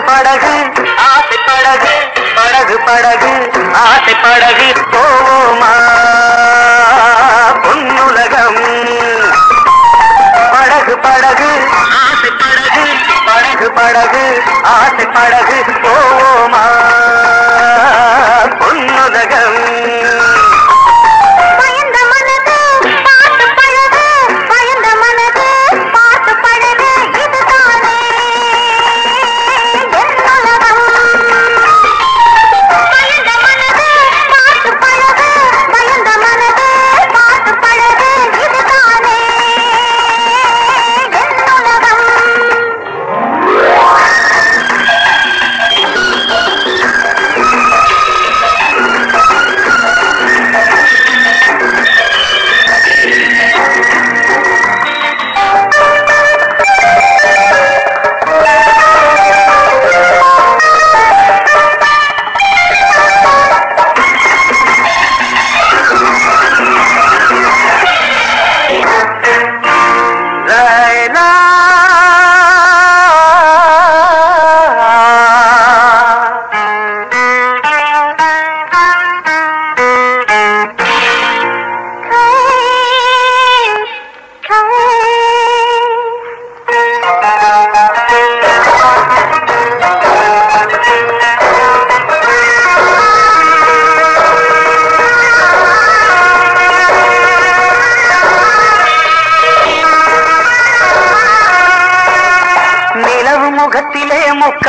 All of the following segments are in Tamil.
படகு படகு ஆசை படகு படகு படகு ஆசை படகு. போவோமா? பொன்னுலகம். படகு படகு ஆசை படகு படகு படகு ஆசை படகு. போவோமா?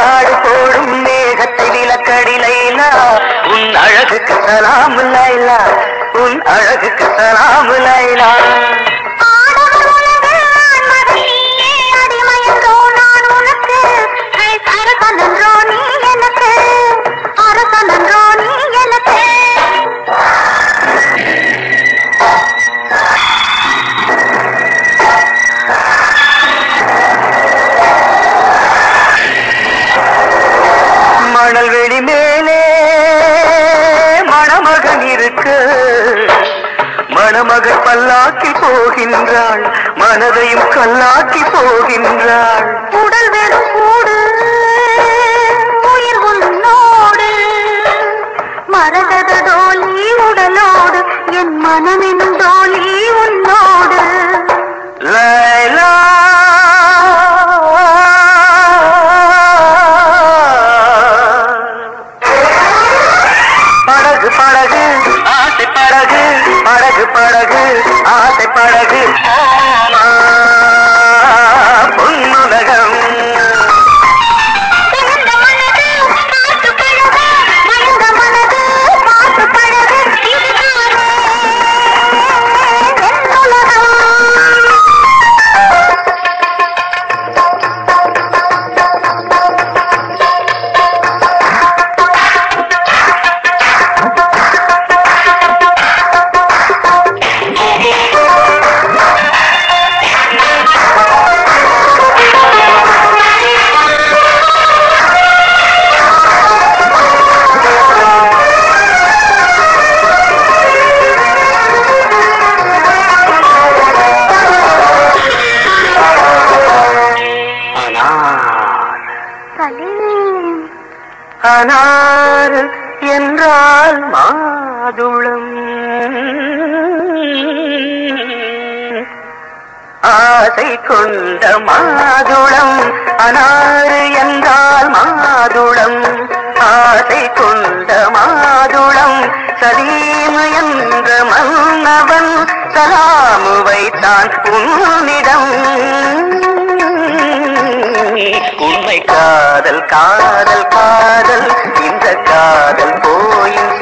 நாடு போடும் மேகத்தை விளக்கடி லைலா உன் அழகுக்கு சலாம் லைலா. உன் அழகுக்கு சலாம் லைலா. மணமகள் பல்லாக்கி போகின்றாள். மனதையும் கல்லாக்கி போகின்றாள். உடல் வெறும் கூடு உயிர் உன்னோடு மரகத டோலி உடலோடு. என் மனமெனும் தோழி உன்னோடு. சலீம் அனார் என்றால் மாதுளம். ஆசை கொண்ட மாதுளம் அனாறு என்றால் மாதுளம். ஆசை கொண்ட மாதுளம் சலீம் என்ற மன்னவன் சலாமு வைத்தான் உன்னிடம். உண்மை காதல் காதல் காதல். இந்த காதல் போயின்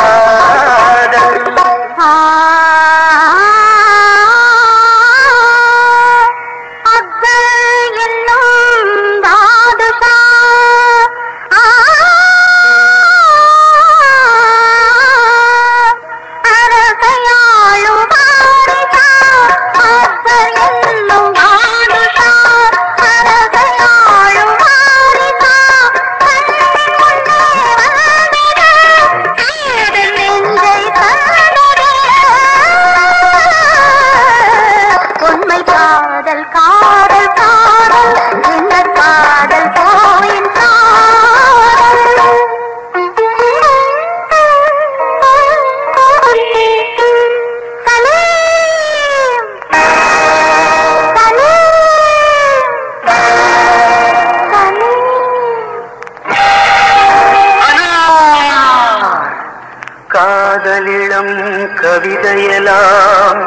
கவிதையெல்லாம்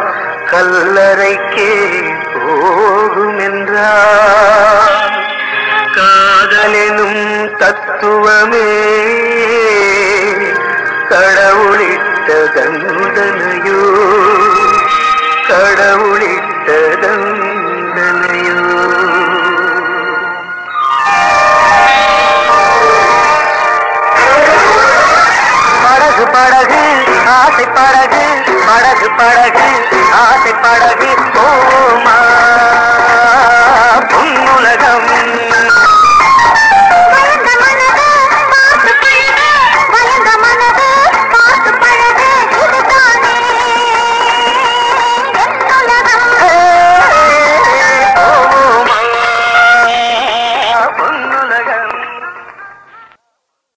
கல்லறைக்கே போகும் என்றார் காதலெனும் தத்துவமே